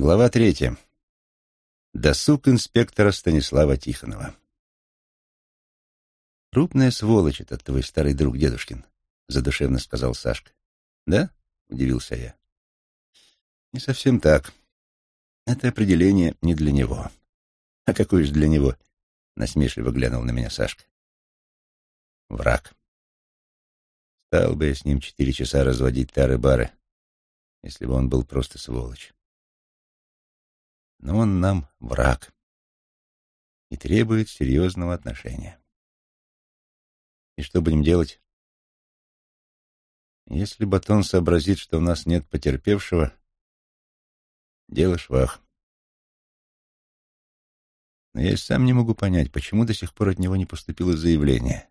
Глава третья. Досуг инспектора Станислава Тихонова. «Крупная сволочь этот твой старый друг дедушкин», — задушевно сказал Сашка. «Да?» — удивился я. «Не совсем так. Это определение не для него». «А какое же для него?» — насмешливо глянул на меня Сашка. «Враг. Стал бы я с ним четыре часа разводить тары-бары, если бы он был просто сволочь» но он нам враг и требует серьезного отношения. И что будем делать? Если Батон сообразит, что у нас нет потерпевшего, дело швах. Но я сам не могу понять, почему до сих пор от него не поступило заявление.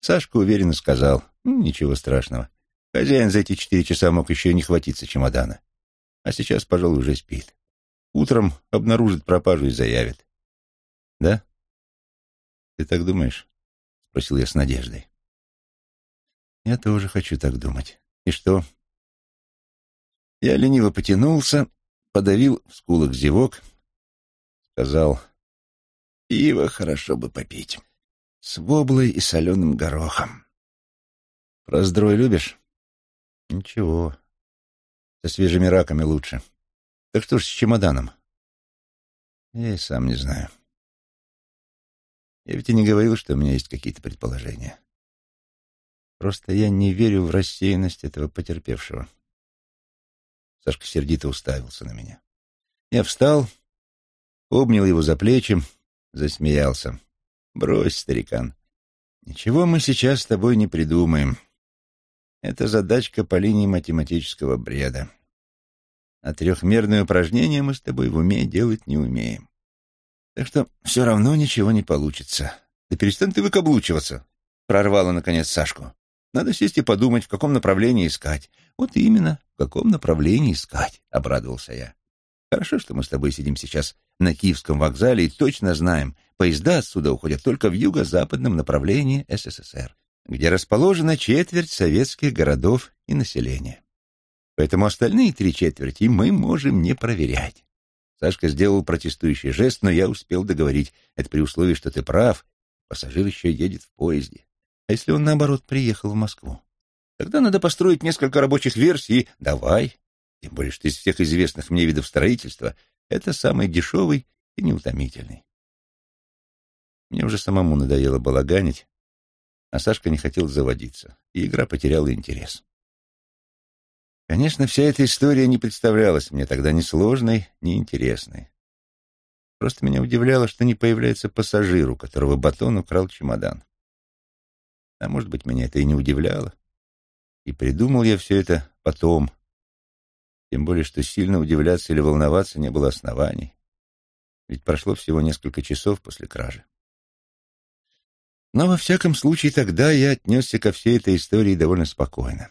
Сашка уверенно сказал, ну, ничего страшного. Хозяин за эти четыре часа мог еще не хватиться чемодана. А сейчас, пожалуй, уже спит. Утром обнаружит пропажу и заявит. Да? Ты так думаешь? Спросил я с надеждой. Я тоже хочу так думать. И что? Я лениво потянулся, подавил в скулах зевок, сказал, пиво хорошо бы попить, с воблой и соленым горохом. Раздрой любишь? Ничего, со свежими раками лучше. Так что ж с чемоданом? Я и сам не знаю. Я ведь и не говорил, что у меня есть какие-то предположения. Просто я не верю в рассеянность этого потерпевшего. Сашка сердито уставился на меня. Я встал, обнял его за плечи, засмеялся. «Брось, старикан, ничего мы сейчас с тобой не придумаем. Это задачка по линии математического бреда а трехмерные упражнения мы с тобой в уме делать не умеем. Так что все равно ничего не получится. Да перестань ты выкаблучиваться, — прорвала, наконец, Сашку. Надо сесть и подумать, в каком направлении искать. Вот именно, в каком направлении искать, — обрадовался я. Хорошо, что мы с тобой сидим сейчас на Киевском вокзале и точно знаем, поезда отсюда уходят только в юго-западном направлении СССР, где расположена четверть советских городов и населения. Поэтому остальные три четверти мы можем не проверять. Сашка сделал протестующий жест, но я успел договорить. Это при условии, что ты прав. Пассажир еще едет в поезде. А если он, наоборот, приехал в Москву? Тогда надо построить несколько рабочих версий. Давай. Тем более, что из всех известных мне видов строительства это самый дешевый и неутомительный. Мне уже самому надоело балаганить, а Сашка не хотел заводиться, и игра потеряла интерес. Конечно, вся эта история не представлялась мне тогда ни сложной, ни интересной. Просто меня удивляло, что не появляется пассажир, у которого батон украл чемодан. А может быть, меня это и не удивляло. И придумал я все это потом. Тем более, что сильно удивляться или волноваться не было оснований. Ведь прошло всего несколько часов после кражи. Но во всяком случае тогда я отнесся ко всей этой истории довольно спокойно.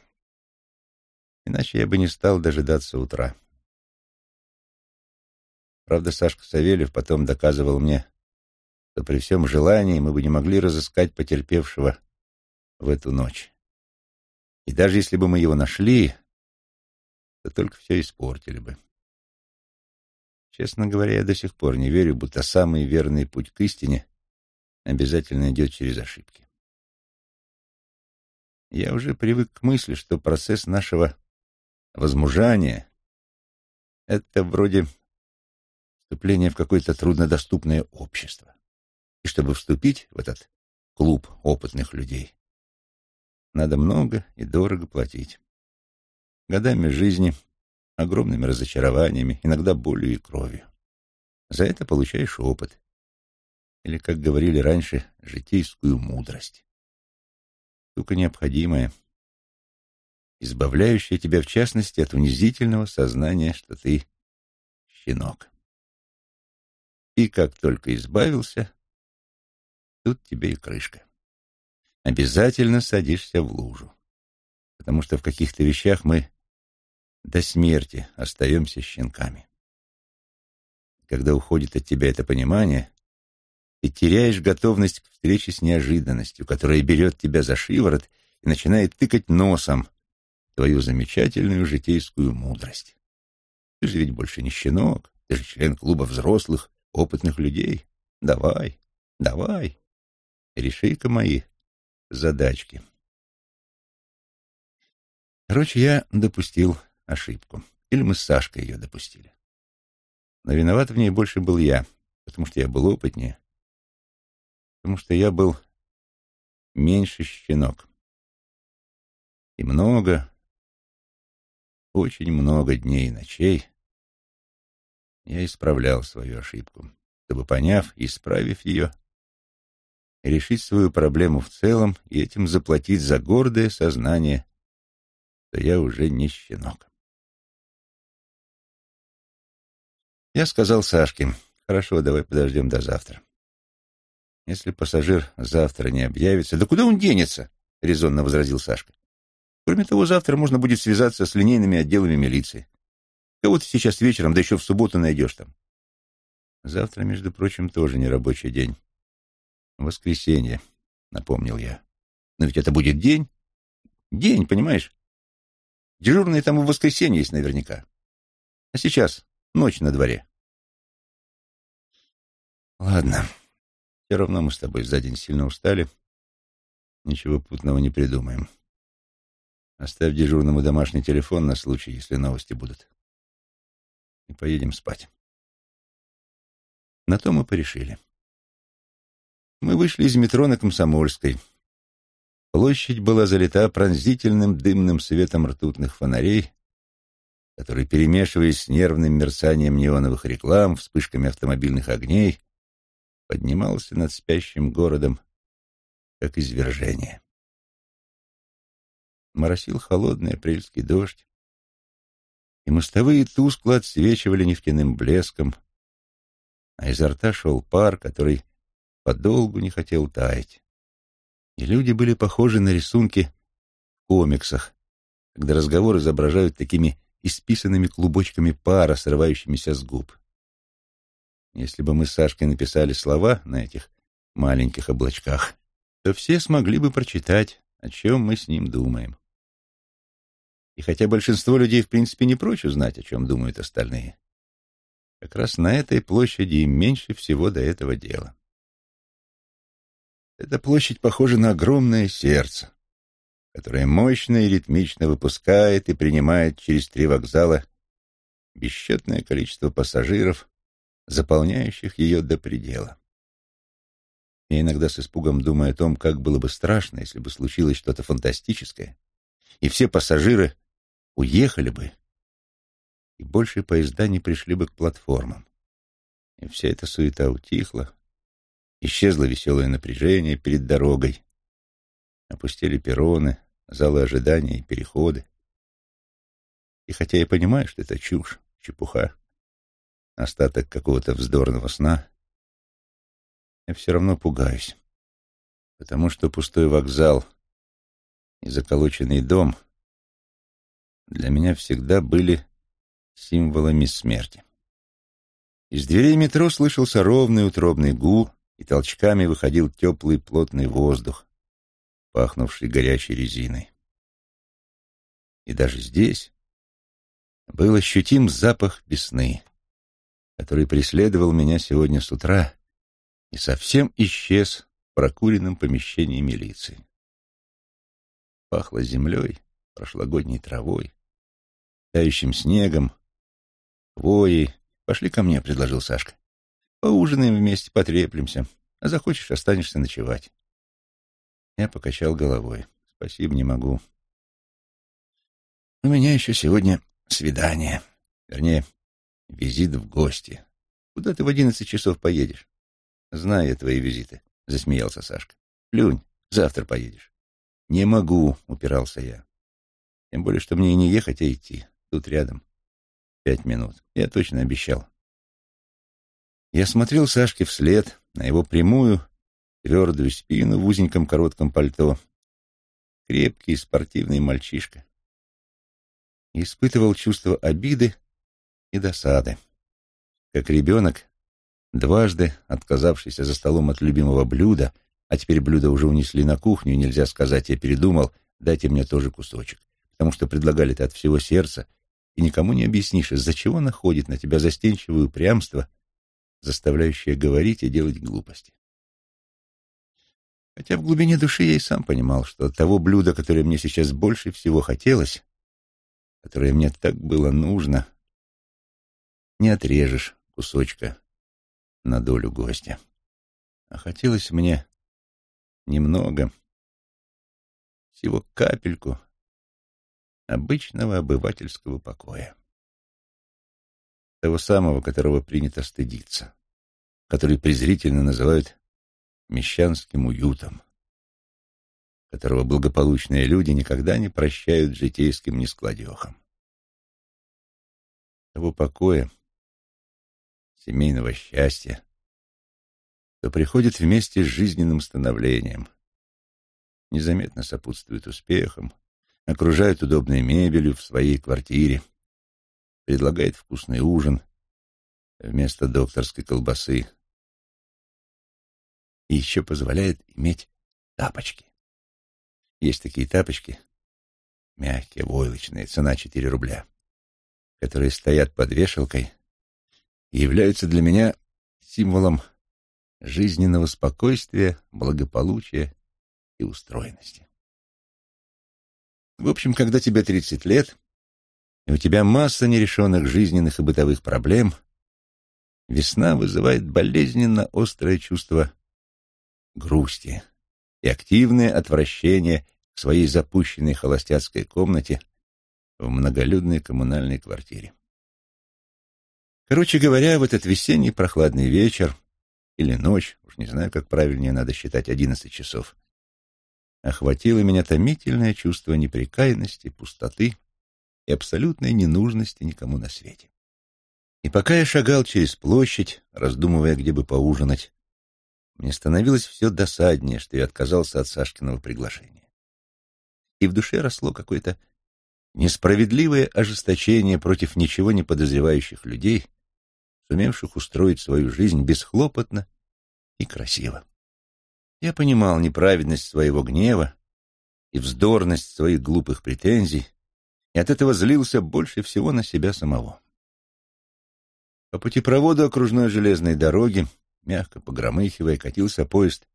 Иначе я бы не стал дожидаться утра. Правда, Сашка Савельев потом доказывал мне, что при всем желании мы бы не могли разыскать потерпевшего в эту ночь. И даже если бы мы его нашли, то только все испортили бы. Честно говоря, я до сих пор не верю, будто самый верный путь к истине обязательно идет через ошибки. Я уже привык к мысли, что процесс нашего возмужание — это вроде вступления в какое-то труднодоступное общество. И чтобы вступить в этот клуб опытных людей, надо много и дорого платить. Годами жизни, огромными разочарованиями, иногда болью и кровью. За это получаешь опыт. Или, как говорили раньше, житейскую мудрость. Штука необходимая — избавляющая тебя, в частности, от унизительного сознания, что ты щенок. И как только избавился, тут тебе и крышка. Обязательно садишься в лужу, потому что в каких-то вещах мы до смерти остаемся щенками. Когда уходит от тебя это понимание, ты теряешь готовность к встрече с неожиданностью, которая берет тебя за шиворот и начинает тыкать носом твою замечательную житейскую мудрость. Ты же ведь больше не щенок, ты же член клуба взрослых, опытных людей. Давай, давай, реши-ка мои задачки. Короче, я допустил ошибку. Или мы с Сашкой ее допустили. Но виноват в ней больше был я, потому что я был опытнее, потому что я был меньше щенок. И много, очень много дней и ночей я исправлял свою ошибку, чтобы, поняв и исправив ее, решить свою проблему в целом и этим заплатить за гордое сознание, что я уже не щенок. Я сказал Сашке, хорошо, давай подождем до завтра. Если пассажир завтра не объявится... Да куда он денется? — резонно возразил Сашка. Кроме того, завтра можно будет связаться с линейными отделами милиции. Кого ты сейчас вечером, да еще в субботу найдешь там? Завтра, между прочим, тоже не рабочий день. Воскресенье, напомнил я. Но ведь это будет день. День, понимаешь? Дежурные там в воскресенье есть наверняка. А сейчас ночь на дворе. Ладно. Все равно мы с тобой за день сильно устали. Ничего путного не придумаем. Оставь дежурному домашний телефон на случай, если новости будут. И поедем спать. На то мы порешили. Мы вышли из метро на Комсомольской. Площадь была залита пронзительным дымным светом ртутных фонарей, который, перемешиваясь с нервным мерцанием неоновых реклам, вспышками автомобильных огней, поднимался над спящим городом, как извержение. Моросил холодный апрельский дождь, и мостовые тускло отсвечивали нефтяным блеском, а изо рта шел пар, который подолгу не хотел таять. И люди были похожи на рисунки в комиксах, когда разговор изображают такими исписанными клубочками пара, срывающимися с губ. Если бы мы с Сашкой написали слова на этих маленьких облачках, то все смогли бы прочитать, о чем мы с ним думаем. И хотя большинство людей в принципе не прочь узнать, о чем думают остальные, как раз на этой площади им меньше всего до этого дела. Эта площадь похожа на огромное сердце, которое мощно и ритмично выпускает и принимает через три вокзала бесчетное количество пассажиров, заполняющих ее до предела. Я иногда с испугом думаю о том, как было бы страшно, если бы случилось что-то фантастическое, и все пассажиры уехали бы, и больше поезда не пришли бы к платформам. И вся эта суета утихла, исчезло веселое напряжение перед дорогой, опустили перроны, залы ожидания и переходы. И хотя я понимаю, что это чушь, чепуха, остаток какого-то вздорного сна, я все равно пугаюсь, потому что пустой вокзал и заколоченный дом для меня всегда были символами смерти. Из дверей метро слышался ровный утробный гул, и толчками выходил теплый плотный воздух, пахнувший горячей резиной. И даже здесь был ощутим запах весны — который преследовал меня сегодня с утра и совсем исчез в прокуренном помещении милиции. Пахло землей, прошлогодней травой, тающим снегом, хвоей. «Пошли ко мне», — предложил Сашка. «Поужинаем вместе, потреплемся, а захочешь, останешься ночевать». Я покачал головой. «Спасибо, не могу. У меня еще сегодня свидание. Вернее, Визит в гости. Куда ты в одиннадцать часов поедешь? Знаю твои визиты, засмеялся Сашка. Плюнь, завтра поедешь. Не могу, упирался я. Тем более, что мне и не ехать, а идти. Тут рядом. Пять минут. Я точно обещал. Я смотрел Сашке вслед, на его прямую, твердую спину в узеньком коротком пальто. Крепкий спортивный мальчишка. Испытывал чувство обиды и досады. Как ребенок, дважды отказавшийся за столом от любимого блюда, а теперь блюдо уже унесли на кухню, нельзя сказать, я передумал, дайте мне тоже кусочек, потому что предлагали это от всего сердца, и никому не объяснишь, из-за чего находит на тебя застенчивое упрямство, заставляющее говорить и делать глупости. Хотя в глубине души я и сам понимал, что от того блюда, которое мне сейчас больше всего хотелось, которое мне так было нужно, не отрежешь кусочка на долю гостя. А хотелось мне немного, всего капельку обычного обывательского покоя. Того самого, которого принято стыдиться, который презрительно называют мещанским уютом, которого благополучные люди никогда не прощают житейским нескладехам. Того покоя, семейного счастья, то приходит вместе с жизненным становлением, незаметно сопутствует успехам, окружает удобной мебелью в своей квартире, предлагает вкусный ужин вместо докторской колбасы и еще позволяет иметь тапочки. Есть такие тапочки, мягкие, войлочные, цена 4 рубля, которые стоят под вешалкой и являются для меня символом жизненного спокойствия, благополучия и устроенности. В общем, когда тебе 30 лет, и у тебя масса нерешенных жизненных и бытовых проблем, весна вызывает болезненно острое чувство грусти и активное отвращение к своей запущенной холостяцкой комнате в многолюдной коммунальной квартире. Короче говоря, в этот весенний прохладный вечер или ночь, уж не знаю, как правильнее надо считать, одиннадцать часов, охватило меня томительное чувство неприкаянности, пустоты и абсолютной ненужности никому на свете. И пока я шагал через площадь, раздумывая, где бы поужинать, мне становилось все досаднее, что я отказался от Сашкиного приглашения. И в душе росло какое-то несправедливое ожесточение против ничего не подозревающих людей, сумевших устроить свою жизнь бесхлопотно и красиво. Я понимал неправедность своего гнева и вздорность своих глупых претензий, и от этого злился больше всего на себя самого. По путепроводу окружной железной дороги, мягко погромыхивая, катился поезд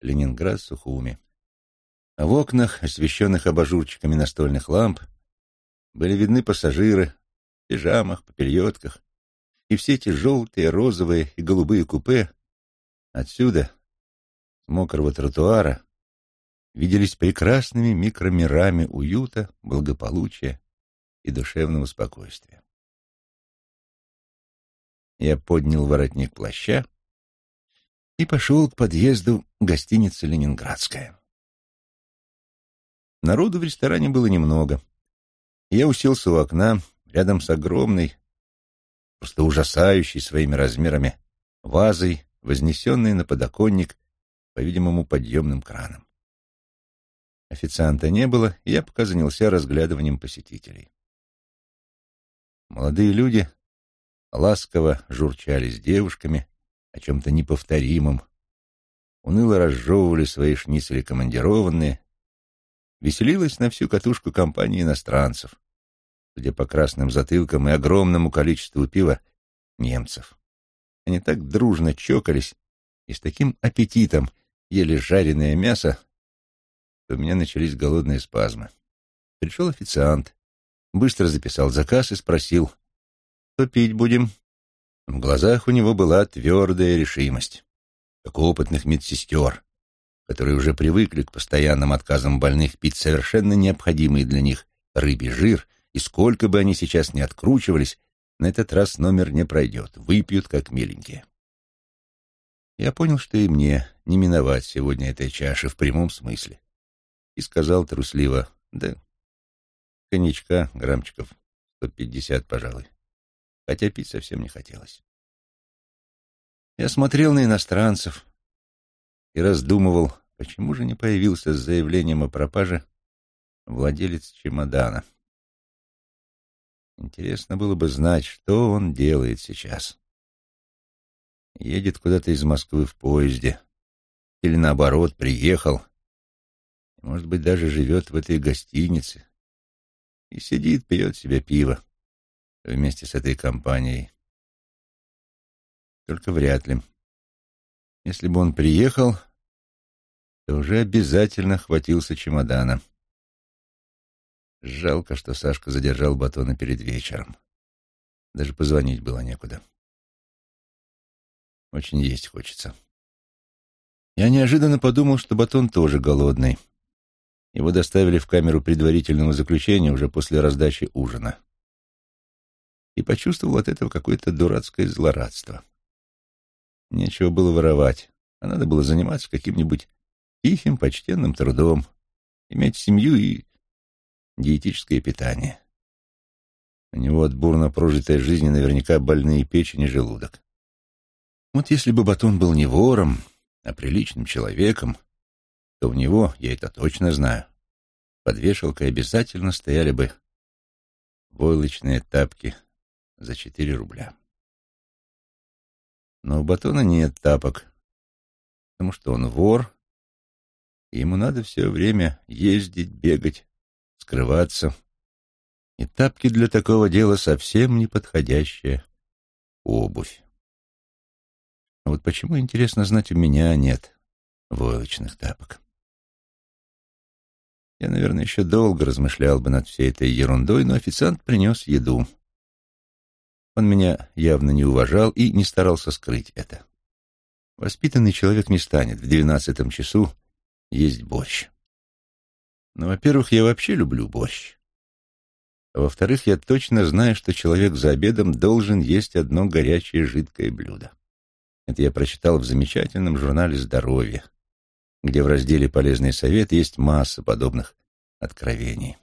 Ленинград-Сухуми. А в окнах, освещенных абажурчиками настольных ламп, были видны пассажиры в пижамах, попельотках, и все эти желтые, розовые и голубые купе отсюда, мокрого тротуара, виделись прекрасными микромирами уюта, благополучия и душевного спокойствия. Я поднял воротник плаща и пошел к подъезду гостиницы «Ленинградская». Народу в ресторане было немного. Я уселся у окна, рядом с огромной, просто ужасающей своими размерами, вазой, вознесенной на подоконник, по-видимому, подъемным краном. Официанта не было, и я пока занялся разглядыванием посетителей. Молодые люди ласково журчали с девушками о чем-то неповторимом, уныло разжевывали свои шницели командированные, веселилась на всю катушку компания иностранцев, судя по красным затылкам и огромному количеству пива, немцев. Они так дружно чокались и с таким аппетитом ели жареное мясо, что у меня начались голодные спазмы. Пришел официант, быстро записал заказ и спросил, что пить будем. В глазах у него была твердая решимость, как у опытных медсестер, которые уже привыкли к постоянным отказам больных пить совершенно необходимый для них рыбий жир — и сколько бы они сейчас ни откручивались, на этот раз номер не пройдет, выпьют как миленькие. Я понял, что и мне не миновать сегодня этой чаши в прямом смысле. И сказал трусливо, да, коньячка, граммчиков, сто пятьдесят, пожалуй. Хотя пить совсем не хотелось. Я смотрел на иностранцев и раздумывал, почему же не появился с заявлением о пропаже владелец чемодана. Интересно было бы знать, что он делает сейчас. Едет куда-то из Москвы в поезде. Или наоборот, приехал. Может быть, даже живет в этой гостинице. И сидит, пьет себе пиво вместе с этой компанией. Только вряд ли. Если бы он приехал, то уже обязательно хватился чемодана. Жалко, что Сашка задержал батона перед вечером. Даже позвонить было некуда. Очень есть хочется. Я неожиданно подумал, что батон тоже голодный. Его доставили в камеру предварительного заключения уже после раздачи ужина. И почувствовал от этого какое-то дурацкое злорадство. Нечего было воровать, а надо было заниматься каким-нибудь тихим, почтенным трудом, иметь семью и диетическое питание. У него от бурно прожитой жизни наверняка больные печень и желудок. Вот если бы Батон был не вором, а приличным человеком, то у него, я это точно знаю, под вешалкой обязательно стояли бы войлочные тапки за четыре рубля. Но у Батона нет тапок, потому что он вор, и ему надо все время ездить, бегать, скрываться. И тапки для такого дела совсем не подходящая обувь. А вот почему, интересно знать, у меня нет войлочных тапок? Я, наверное, еще долго размышлял бы над всей этой ерундой, но официант принес еду. Он меня явно не уважал и не старался скрыть это. Воспитанный человек не станет в двенадцатом часу есть борщ. Но, во-первых, я вообще люблю борщ. А во-вторых, я точно знаю, что человек за обедом должен есть одно горячее жидкое блюдо. Это я прочитал в замечательном журнале «Здоровье», где в разделе «Полезные советы» есть масса подобных откровений.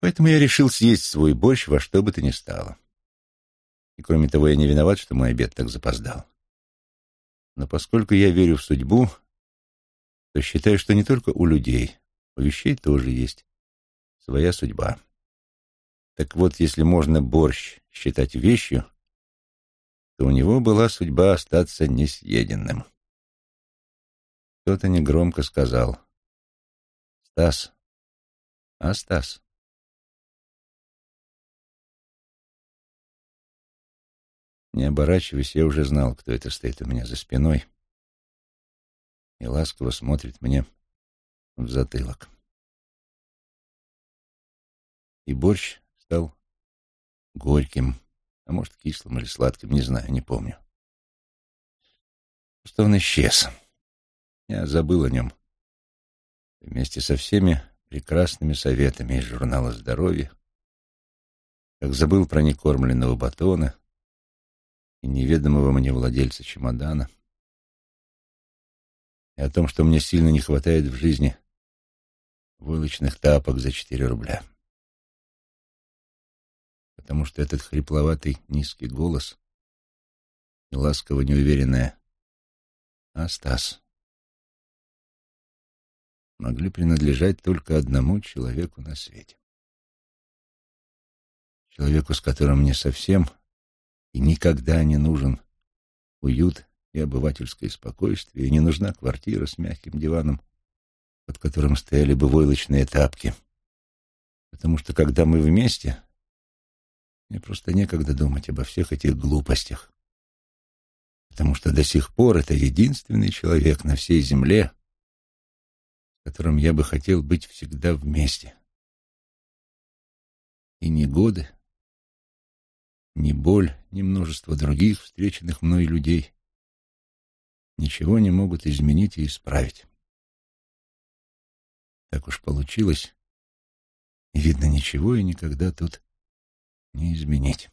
Поэтому я решил съесть свой борщ во что бы то ни стало. И кроме того, я не виноват, что мой обед так запоздал. Но поскольку я верю в судьбу, то считаю, что не только у людей, у вещей тоже есть своя судьба. Так вот, если можно борщ считать вещью, то у него была судьба остаться несъеденным. Кто-то негромко сказал. «Стас! А, Стас?» Не оборачиваясь, я уже знал, кто это стоит у меня за спиной и ласково смотрит мне в затылок. И борщ стал горьким, а может, кислым или сладким, не знаю, не помню. Просто он исчез. Я забыл о нем вместе со всеми прекрасными советами из журнала «Здоровье», как забыл про некормленного батона и неведомого мне владельца чемодана, и о том, что мне сильно не хватает в жизни вылочных тапок за четыре рубля. Потому что этот хрипловатый низкий голос и ласково неуверенная «А, Стас?» могли принадлежать только одному человеку на свете. Человеку, с которым мне совсем и никогда не нужен уют и обывательское спокойствие, и не нужна квартира с мягким диваном, под которым стояли бы войлочные тапки. Потому что, когда мы вместе, мне просто некогда думать обо всех этих глупостях. Потому что до сих пор это единственный человек на всей земле, которым я бы хотел быть всегда вместе. И ни годы, ни боль, ни множество других встреченных мной людей ничего не могут изменить и исправить. Так уж получилось, видно, ничего и никогда тут не изменить.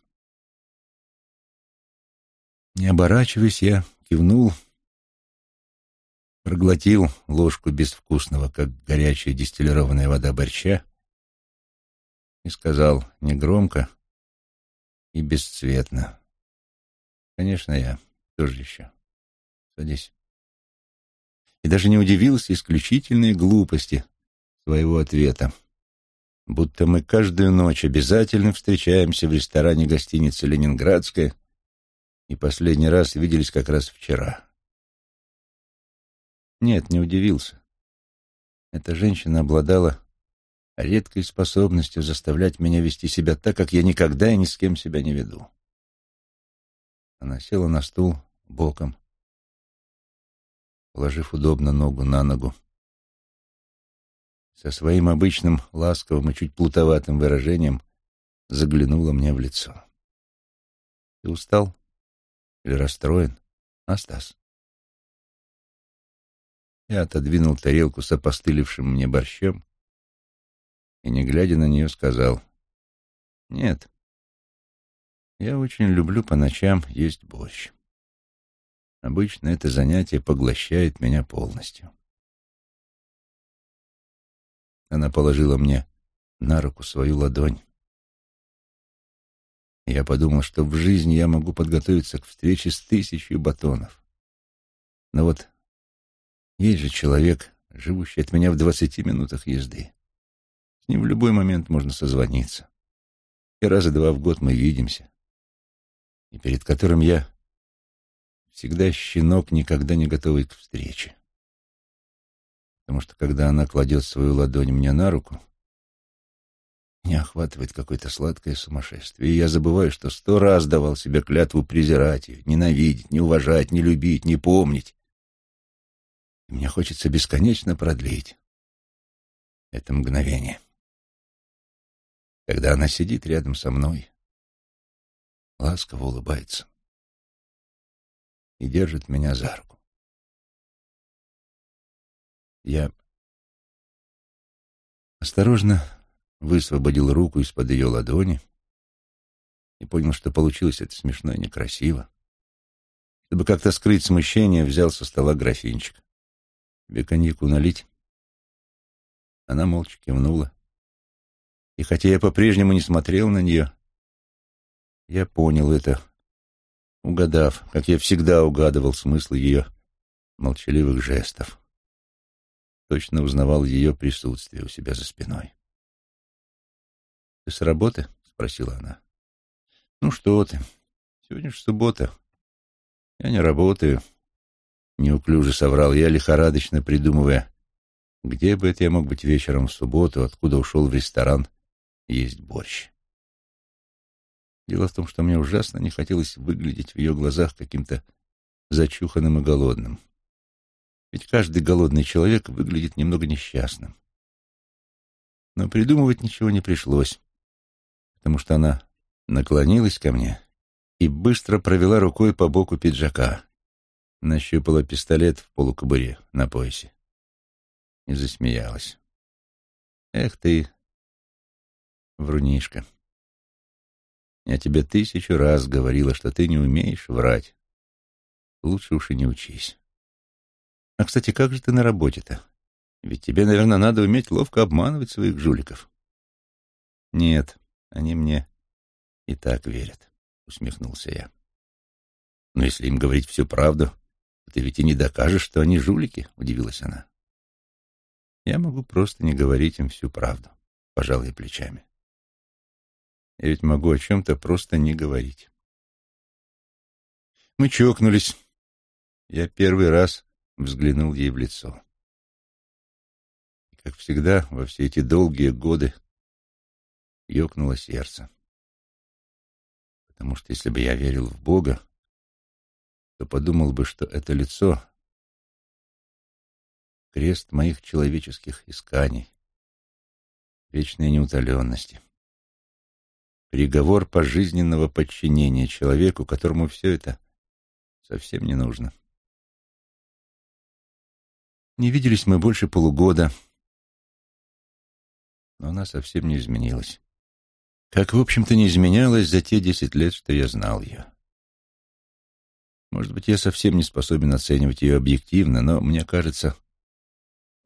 Не оборачиваясь, я кивнул проглотил ложку безвкусного, как горячая дистиллированная вода борща, и сказал негромко и бесцветно. «Конечно, я тоже еще. Садись». И даже не удивился исключительной глупости своего ответа. Будто мы каждую ночь обязательно встречаемся в ресторане гостиницы «Ленинградская» и последний раз виделись как раз вчера. Нет, не удивился. Эта женщина обладала редкой способностью заставлять меня вести себя так, как я никогда и ни с кем себя не веду. Она села на стул боком, положив удобно ногу на ногу. Со своим обычным ласковым и чуть плутоватым выражением заглянула мне в лицо. «Ты устал? Или расстроен, Астас?» Я отодвинул тарелку с опостылевшим мне борщом и, не глядя на нее, сказал, «Нет, я очень люблю по ночам есть борщ. Обычно это занятие поглощает меня полностью». Она положила мне на руку свою ладонь. Я подумал, что в жизни я могу подготовиться к встрече с тысячей батонов. Но вот есть же человек, живущий от меня в двадцати минутах езды. С ним в любой момент можно созвониться. И раза два в год мы видимся. И перед которым я всегда щенок, никогда не готовый к встрече. Потому что когда она кладет свою ладонь мне на руку, меня охватывает какое-то сладкое сумасшествие, и я забываю, что сто раз давал себе клятву презирать ее, ненавидеть, не уважать, не любить, не помнить. И мне хочется бесконечно продлить это мгновение. Когда она сидит рядом со мной, ласково улыбается и держит меня за руку. Я осторожно высвободил руку из-под ее ладони и понял, что получилось это смешно и некрасиво. Чтобы как-то скрыть смущение, взял со стола графинчик. Тебе коньяку налить?» Она молча кивнула. И хотя я по-прежнему не смотрел на нее, я понял это, угадав, как я всегда угадывал смысл ее молчаливых жестов. Точно узнавал ее присутствие у себя за спиной. «Ты с работы?» — спросила она. «Ну что ты, сегодня же суббота. Я не работаю». Неуклюже соврал я, лихорадочно придумывая, где бы это я мог быть вечером в субботу, откуда ушел в ресторан есть борщ. Дело в том, что мне ужасно не хотелось выглядеть в ее глазах каким-то зачуханным и голодным. Ведь каждый голодный человек выглядит немного несчастным. Но придумывать ничего не пришлось, потому что она наклонилась ко мне и быстро провела рукой по боку пиджака нащупала пистолет в полукобуре на поясе и засмеялась. «Эх ты, врунишка, я тебе тысячу раз говорила, что ты не умеешь врать. Лучше уж и не учись. А, кстати, как же ты на работе-то? Ведь тебе, наверное, надо уметь ловко обманывать своих жуликов». «Нет, они мне и так верят», — усмехнулся я. «Но если им говорить всю правду, ты ведь и не докажешь, что они жулики, удивилась она. Я могу просто не говорить им всю правду, пожал я плечами. Я ведь могу о чем-то просто не говорить. Мы чокнулись. Я первый раз взглянул ей в лицо. И, как всегда, во все эти долгие годы ёкнуло сердце. Потому что если бы я верил в Бога, то подумал бы, что это лицо — крест моих человеческих исканий, вечной неутоленности, приговор пожизненного подчинения человеку, которому все это совсем не нужно. Не виделись мы больше полугода, но она совсем не изменилась. Как, в общем-то, не изменялась за те десять лет, что я знал ее. Может быть, я совсем не способен оценивать ее объективно, но мне кажется,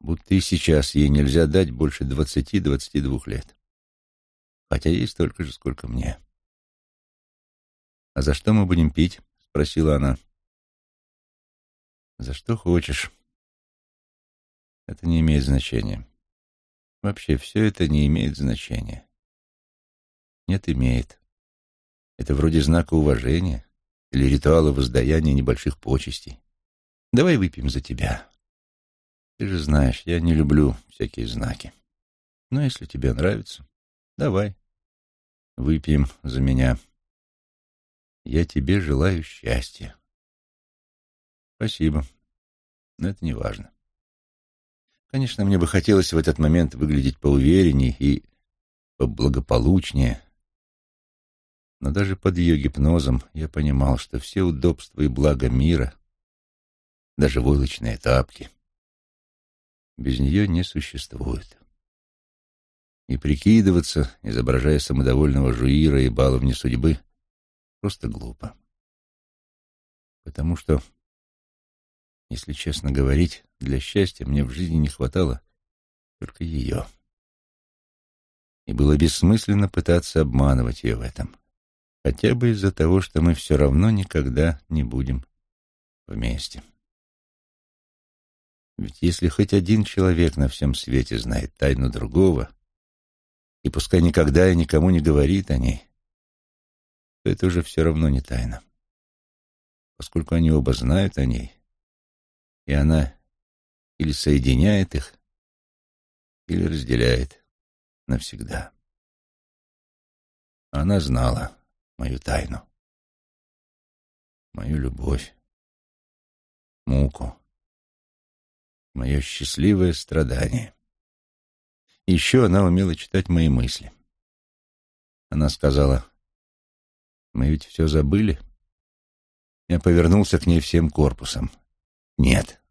будто и сейчас ей нельзя дать больше двадцати-двадцати двух лет. Хотя ей столько же, сколько мне. «А за что мы будем пить?» — спросила она. «За что хочешь. Это не имеет значения. Вообще, все это не имеет значения. Нет, имеет. Это вроде знака уважения или ритуала воздаяния небольших почестей. Давай выпьем за тебя. Ты же знаешь, я не люблю всякие знаки. Но если тебе нравится, давай, выпьем за меня. Я тебе желаю счастья. Спасибо, но это не важно. Конечно, мне бы хотелось в этот момент выглядеть поувереннее и поблагополучнее, но даже под ее гипнозом я понимал, что все удобства и блага мира, даже войлочные тапки, без нее не существуют. И прикидываться, изображая самодовольного жуира и баловни судьбы, просто глупо. Потому что, если честно говорить, для счастья мне в жизни не хватало только ее. И было бессмысленно пытаться обманывать ее в этом. Хотя бы из-за того, что мы все равно никогда не будем вместе. Ведь если хоть один человек на всем свете знает тайну другого, и пускай никогда и никому не говорит о ней, то это уже все равно не тайна. Поскольку они оба знают о ней, и она или соединяет их, или разделяет навсегда. Она знала мою тайну, мою любовь, муку, мое счастливое страдание. Еще она умела читать мои мысли. Она сказала, «Мы ведь все забыли?» Я повернулся к ней всем корпусом. «Нет,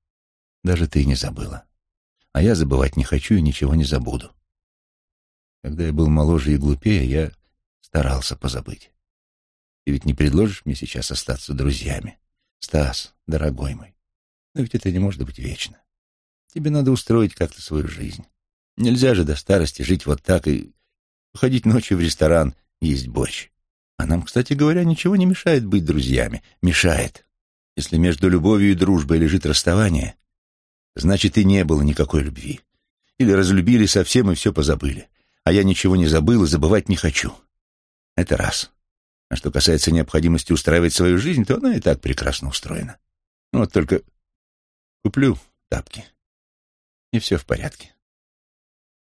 даже ты не забыла. А я забывать не хочу и ничего не забуду. Когда я был моложе и глупее, я старался позабыть. Ты ведь не предложишь мне сейчас остаться друзьями? Стас, дорогой мой, но ведь это не может быть вечно. Тебе надо устроить как-то свою жизнь. Нельзя же до старости жить вот так и ходить ночью в ресторан, есть борщ. А нам, кстати говоря, ничего не мешает быть друзьями. Мешает. Если между любовью и дружбой лежит расставание, значит и не было никакой любви. Или разлюбили совсем и все позабыли. А я ничего не забыл и забывать не хочу. Это раз. А что касается необходимости устраивать свою жизнь, то она и так прекрасно устроена. Ну вот только куплю тапки, и все в порядке.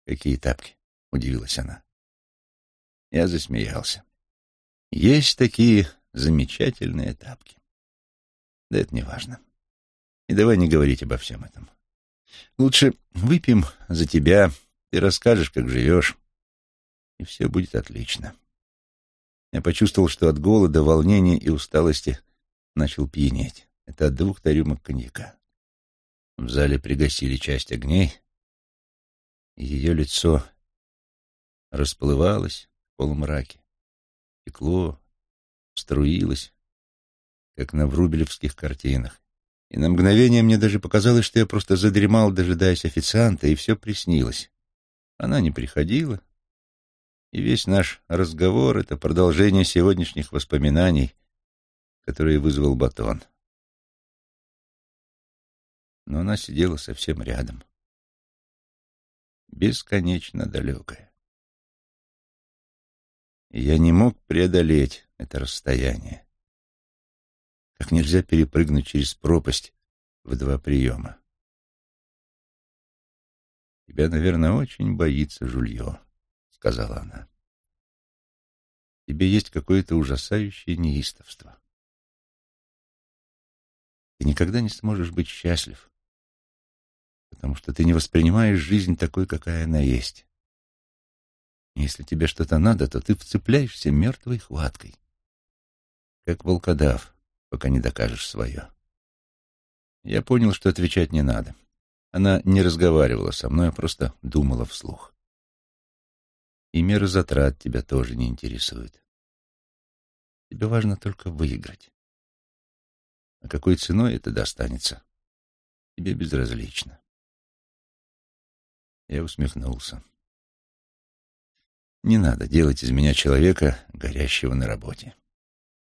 «Какие тапки?» — удивилась она. Я засмеялся. «Есть такие замечательные тапки. Да это не важно. И давай не говорить обо всем этом. Лучше выпьем за тебя, ты расскажешь, как живешь, и все будет отлично». Я почувствовал, что от голода, волнения и усталости начал пьянеть. Это от двух тарюмок коньяка. В зале пригасили часть огней, и ее лицо расплывалось в полумраке, текло, струилось, как на врубелевских картинах. И на мгновение мне даже показалось, что я просто задремал, дожидаясь официанта, и все приснилось. Она не приходила, и весь наш разговор — это продолжение сегодняшних воспоминаний, которые вызвал батон. Но она сидела совсем рядом. Бесконечно далекая. И я не мог преодолеть это расстояние. Нельзя перепрыгнуть через пропасть в два приема. Тебя, наверное, очень боится Жулье сказала она. Тебе есть какое-то ужасающее неистовство. Ты никогда не сможешь быть счастлив, потому что ты не воспринимаешь жизнь такой, какая она есть. Если тебе что-то надо, то ты вцепляешься мертвой хваткой, как волкодав, пока не докажешь свое. Я понял, что отвечать не надо. Она не разговаривала со мной, а просто думала вслух и меры затрат тебя тоже не интересуют. Тебе важно только выиграть. А какой ценой это достанется, тебе безразлично. Я усмехнулся. Не надо делать из меня человека, горящего на работе.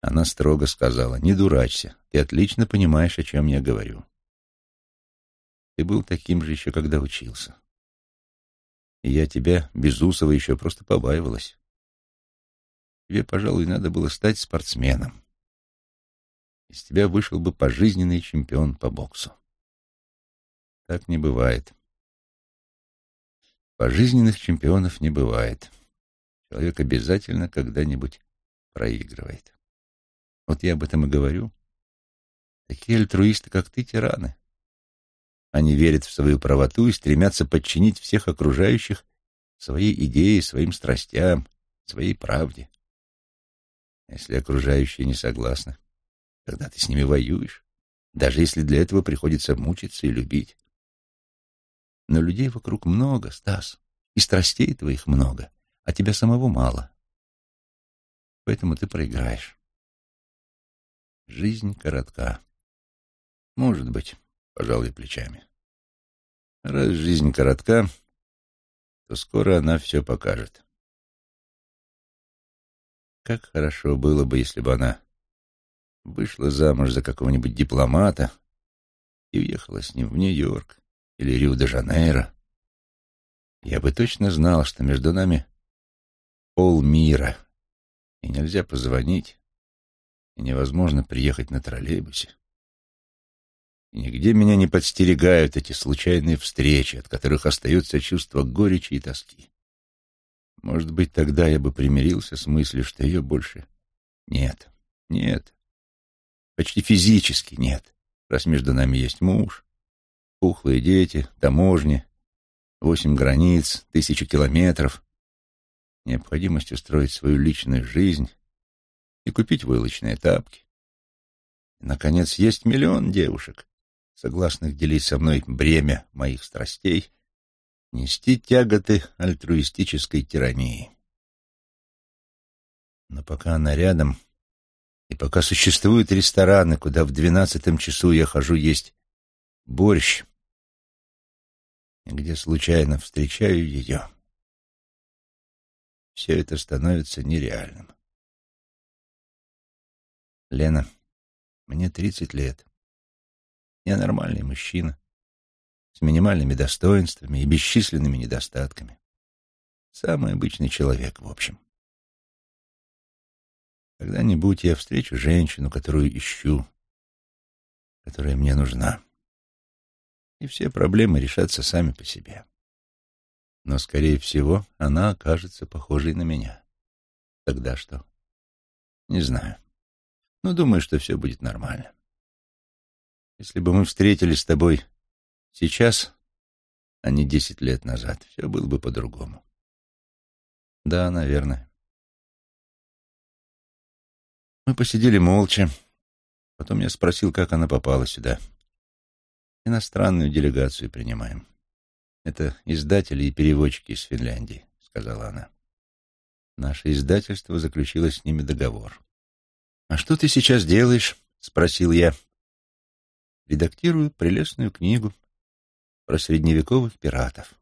Она строго сказала, не дурачься, ты отлично понимаешь, о чем я говорю. Ты был таким же еще, когда учился. И я тебя, Безусова, еще просто побаивалась. Тебе, пожалуй, надо было стать спортсменом. Из тебя вышел бы пожизненный чемпион по боксу. Так не бывает. Пожизненных чемпионов не бывает. Человек обязательно когда-нибудь проигрывает. Вот я об этом и говорю. Такие альтруисты, как ты, тираны. Они верят в свою правоту и стремятся подчинить всех окружающих своей идее, своим страстям, своей правде. Если окружающие не согласны, тогда ты с ними воюешь, даже если для этого приходится мучиться и любить. Но людей вокруг много, Стас, и страстей твоих много, а тебя самого мало. Поэтому ты проиграешь. Жизнь коротка. Может быть, пожалуй, плечами. Раз жизнь коротка, то скоро она все покажет. Как хорошо было бы, если бы она вышла замуж за какого-нибудь дипломата и уехала с ним в Нью-Йорк или Рио-де-Жанейро. Я бы точно знал, что между нами полмира, и нельзя позвонить, невозможно приехать на троллейбусе. И нигде меня не подстерегают эти случайные встречи, от которых остается чувство горечи и тоски. Может быть, тогда я бы примирился с мыслью, что ее больше нет. Нет. Почти физически нет, раз между нами есть муж, пухлые дети, таможни, восемь границ, тысячи километров, необходимость устроить свою личную жизнь и купить войлочные тапки. И, наконец, есть миллион девушек, согласных делить со мной бремя моих страстей нести тяготы альтруистической тирании. Но пока она рядом, и пока существуют рестораны, куда в двенадцатом часу я хожу есть борщ, где случайно встречаю ее, все это становится нереальным. Лена, мне тридцать лет. Я нормальный мужчина с минимальными достоинствами и бесчисленными недостатками. Самый обычный человек, в общем. Когда-нибудь я встречу женщину, которую ищу, которая мне нужна. И все проблемы решатся сами по себе. Но, скорее всего, она окажется похожей на меня. Тогда что? Не знаю. Но думаю, что все будет нормально. Если бы мы встретились с тобой Сейчас, а не десять лет назад, все было бы по-другому. Да, наверное. Мы посидели молча. Потом я спросил, как она попала сюда. Иностранную делегацию принимаем. Это издатели и переводчики из Финляндии, сказала она. Наше издательство заключило с ними договор. «А что ты сейчас делаешь?» — спросил я. «Редактирую прелестную книгу про средневековых пиратов.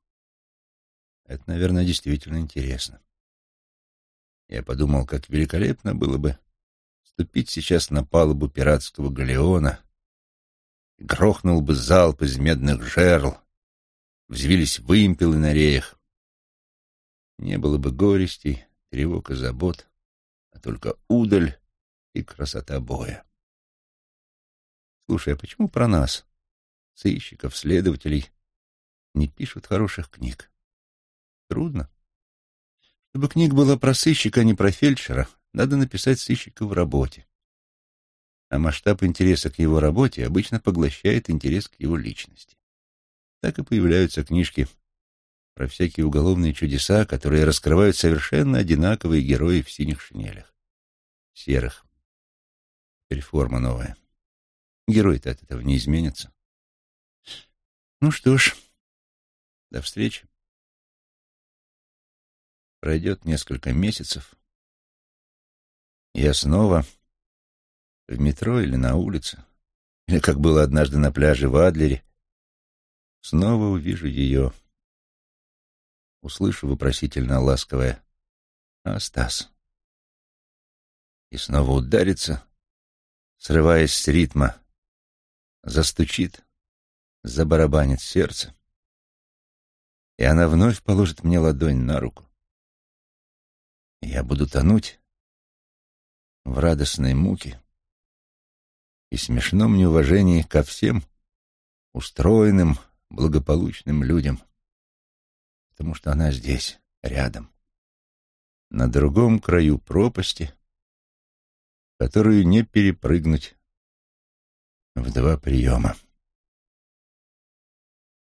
Это, наверное, действительно интересно. Я подумал, как великолепно было бы ступить сейчас на палубу пиратского галеона, грохнул бы залп из медных жерл, взвились вымпелы на реях. Не было бы горестей, тревог и забот, а только удаль и красота боя. Слушай, а почему про нас, сыщиков, следователей, не пишут хороших книг. Трудно. Чтобы книга была про сыщика, а не про фельдшера, надо написать сыщика в работе. А масштаб интереса к его работе обычно поглощает интерес к его личности. Так и появляются книжки про всякие уголовные чудеса, которые раскрывают совершенно одинаковые герои в синих шинелях. Серых. Теперь форма новая. Герои-то от этого не изменятся. Ну что ж, до встречи. Пройдет несколько месяцев. Я снова в метро или на улице, или, как было однажды на пляже в Адлере, снова увижу ее. Услышу вопросительно ласковое «А, Стас?» И снова ударится, срываясь с ритма, застучит, забарабанит сердце и она вновь положит мне ладонь на руку. Я буду тонуть в радостной муке и смешном неуважении ко всем устроенным, благополучным людям, потому что она здесь, рядом, на другом краю пропасти, которую не перепрыгнуть в два приема.